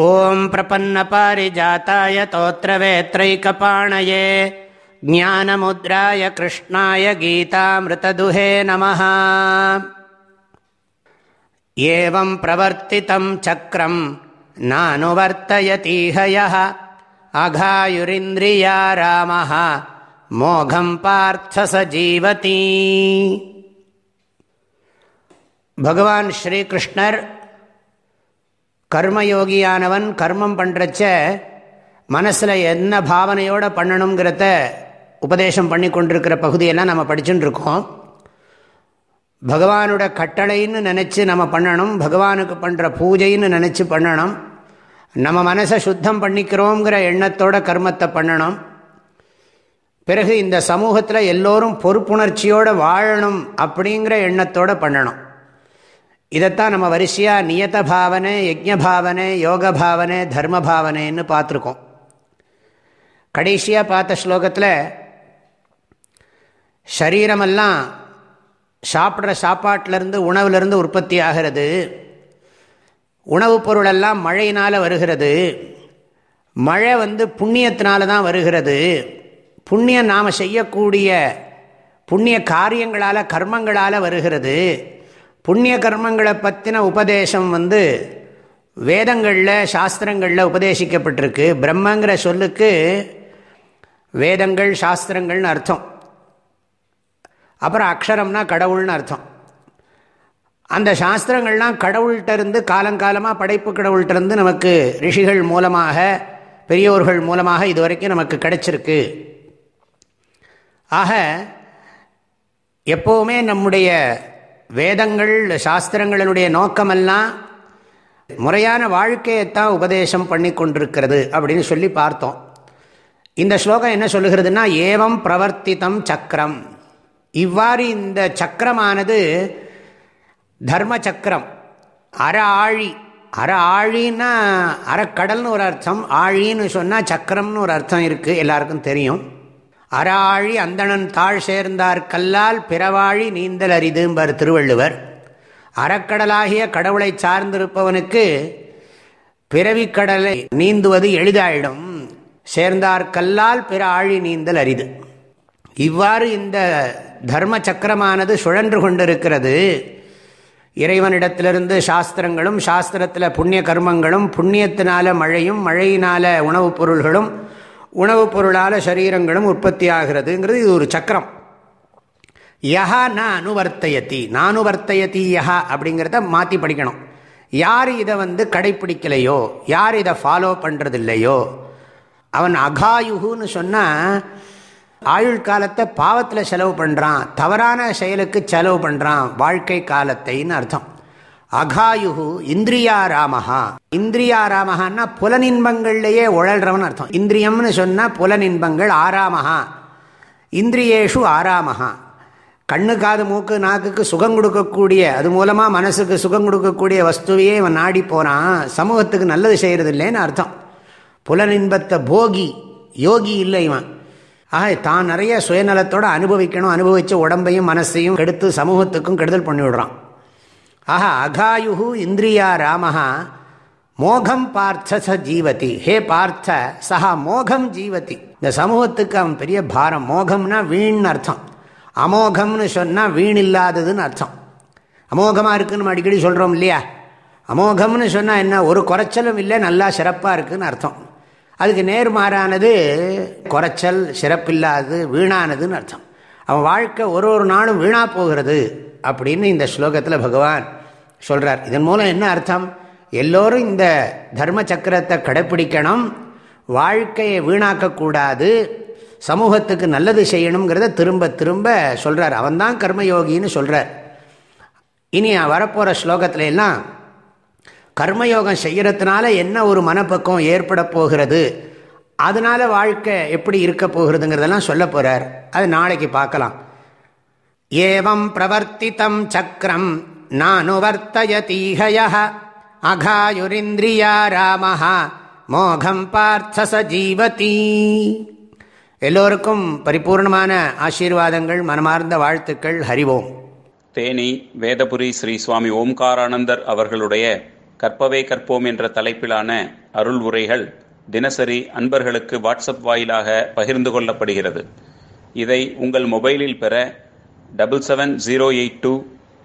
ॐ प्रपन्नपारिजाताय तोत्रवेत्रैकपाणये ज्ञानमुद्राय कृष्णाय गीतामृतदुहे नमः। एवं प्रवर्तितं चक्रम् नानुवर्तयतीह यः अघायुरिन्द्रिया रामः मोघं पार्थ स जीवति। भगवान् श्रीकृष्णर् கர்மயோகியானவன் கர்மம் பண்ணுறச்ச மனசில் என்ன பாவனையோடு பண்ணணுங்கிறத உபதேசம் பண்ணி கொண்டிருக்கிற பகுதியெல்லாம் நம்ம படிச்சுட்டு இருக்கோம். பகவானோட கட்டளைன்னு நினச்சி நம்ம பண்ணணும் பகவானுக்கு பண்ணுற பூஜைன்னு நினச்சி பண்ணணும் நம்ம மனசை சுத்தம் பண்ணிக்கிறோங்கிற எண்ணத்தோட கர்மத்தை பண்ணணும். பிறகு இந்த சமூகத்தில் எல்லோரும் பொறுப்புணர்ச்சியோடு வாழணும் அப்படிங்கிற எண்ணத்தோடு பண்ணணும். இதைத்தான் நம்ம வரிசையாக நியத பாவனை யஜ்ய பாவனை யோக பாவனை தர்ம பாவனைன்னு பார்த்துருக்கோம். கடைசியாக பார்த்த ஸ்லோகத்தில் சரீரமெல்லாம் சாப்பிட்ற சாப்பாட்டிலேருந்து உணவுலேருந்து உற்பத்தி ஆகிறது. உணவுப் பொருளெல்லாம் மழையினால் வருகிறது. மழை வந்து புண்ணியத்தினால தான் வருகிறது. புண்ணியம் நாம் செய்யக்கூடிய புண்ணிய காரியங்களால் கர்மங்களால் வருகிறது. புண்ணிய கர்மங்களை பற்றின உபதேசம் வந்து வேதங்களில் சாஸ்திரங்களில் உபதேசிக்கப்பட்டிருக்கு. பிரம்மங்கிற சொல்லுக்கு வேதங்கள் சாஸ்திரங்கள்னு அர்த்தம். அப்புறம் அக்ஷரம்னா கடவுள்னு அர்த்தம். அந்த சாஸ்திரங்கள்லாம் கடவுள்கிட்ட இருந்து காலங்காலமாக படைப்பு கடவுள்கிட்டருந்து நமக்கு ரிஷிகள் மூலமாக பெரியோர்கள் மூலமாக இது வரைக்கும் நமக்கு கிடைச்சிருக்கு. ஆக எப்போவுமே நம்முடைய வேதங்கள் சாஸ்திரங்களினுடைய நோக்கமெல்லாம் முறையான வாழ்க்கையைத்தான் உபதேசம் பண்ணி கொண்டிருக்கிறது அப்படின்னு சொல்லி பார்த்தோம். இந்த ஸ்லோகம் என்ன சொல்லுகிறதுனா ஏவம் பிரவர்த்தித்தம் சக்கரம் இவ்வாறு இந்த சக்கரமானது தர்ம சக்கரம். அற ஆழி. அற ஆழின்னா அறக்கடல்னு ஒரு அர்த்தம். ஆழின்னு சொன்னால் சக்கரம்னு ஒரு அர்த்தம் இருக்குது எல்லாருக்கும் தெரியும். அராழி அந்தணன் தாழ் சேர்ந்தார் கல்லால் பிறவாழி நீந்தல் அரிதும்பர் திருவள்ளுவர். அறக்கடலாகிய கடவுளை சார்ந்திருப்பவனுக்கு பிறவிக்கடலை நீந்துவது எளிதாயிடும். சேர்ந்தார் கல்லால் பிற ஆழி நீந்தல் அரிது. இவ்வாறு இந்த தர்ம சக்கரமானது சுழன்று கொண்டிருக்கிறது. இறைவனிடத்திலிருந்து சாஸ்திரங்களும் சாஸ்திரத்தில் புண்ணிய கர்மங்களும் புண்ணியத்தினால மழையும் மழையினால உணவுப் பொருள்களும் உணவுப் பொருளால் சரீரங்களும் உற்பத்தி ஆகிறதுங்கிறது இது ஒரு சக்கரம். யஹா ந அனுவர்த்தயத்தி நானுவர்த்தயத்தி யஹா அப்படிங்கிறத மாற்றி படிக்கணும். யார் இதை வந்து கடைப்பிடிக்கலையோ யார் இதை ஃபாலோ பண்ணுறதில்லையோ அவன் அகாயுகுன்னு சொன்னால் ஆயுள் காலத்தை பாவத்தில் செலவு பண்ணுறான் தவறான செயலுக்கு செலவு பண்ணுறான் வாழ்க்கை காலத்தைன்னு அர்த்தம். அகாயுகு இந்திரியாராமஹா. இந்திரியாராமஹான்னா புலனின்பங்கள்லேயே உழல்றவன் அர்த்தம். இந்திரியம்னு சொன்னால் புலனின்பங்கள் ஆராமஹா. இந்திரியேஷு ஆராமஹா. கண்ணு காது மூக்கு நாக்குக்கு சுகம் கொடுக்கக்கூடிய அது மூலமாக மனசுக்கு சுகம் கொடுக்கக்கூடிய வஸ்துவையே இவன் நாடி போனான் சமூகத்துக்கு நல்லது செய்கிறது இல்லைன்னு அர்த்தம். புலனின்பத்தை போகி யோகி இல்லை இவன். ஆக தான் நிறைய சுயநலத்தோடு அனுபவிக்கணும். அனுபவித்த உடம்பையும் மனசையும் கெடுத்து சமூகத்துக்கும் கெடுதல் பண்ணிவிடுறான். ஆக அகாயு இந்திரியா ராமஹா மோகம் பார்த்த ச ஜீவதி. ஹே பார்த்த சஹா மோகம் ஜீவதி. இந்த சமூகத்துக்கு அவன் பெரிய பாரம். மோகம்னா வீண்னு அர்த்தம். அமோகம்னு சொன்னால் வீண் இல்லாததுன்னு அர்த்தம். அமோகமாக இருக்குன்னு நம்ம அடிக்கடி சொல்கிறோம் இல்லையா? அமோகம்னு சொன்னால் என்ன? ஒரு குறைச்சலும் இல்லை நல்லா சிறப்பாக இருக்குதுன்னு அர்த்தம். அதுக்கு நேர்மாறானது குறைச்சல் சிறப்பில்லாதது வீணானதுன்னு அர்த்தம். அவன் வாழ்க்கை ஒரு ஒரு நாளும் வீணாக போகிறது அப்படின்னு இந்த ஸ்லோகத்தில் பகவான் சொல்கிறார் இதன் மூலம் என்ன அர்த்தம்? எல்லோரும் இந்த தர்ம சக்கரத்தை கடைப்பிடிக்கணும் வாழ்க்கையை வீணாக்கக்கூடாது சமூகத்துக்கு நல்லது செய்யணுங்கிறத திரும்ப திரும்ப சொல்கிறார் அவன்தான் கர்மயோகின்னு சொல்கிறார் இனி வரப்போகிற ஸ்லோகத்துல எல்லாம் கர்மயோகம் செய்கிறதுனால என்ன ஒரு மனப்பக்கம் ஏற்பட போகிறது? அதனால வாழ்க்கை எப்படி இருக்க போகிறதுங்கிறதெல்லாம் சொல்ல போகிறார் அது நாளைக்கு பார்க்கலாம். ஏவம் பிரவர்த்தித்தம் சக்கரம் நானுவர்த்தயதீஹய அகாயுரிந்திரியா ராமஹ மோகம் பார்த்த ச ஜீவதி எல்லோருக்கும் பரிபூர்ணமான ஆசீர்வாதங்கள் மனமார்ந்த வாழ்த்துக்கள் ஹரிவோம் தேனி வேதபுரி ஸ்ரீ சுவாமி ஓம்காரானந்தர் அவர்களுடைய கற்பவே கற்போம் என்ற தலைப்பிலான அருள் உரைகள் தினசரி அன்பர்களுக்கு வாட்ஸ்அப் வாயிலாக பகிர்ந்து கொள்ளப்படுகிறது. இதை உங்கள் மொபைலில் பெற double seven zero eight two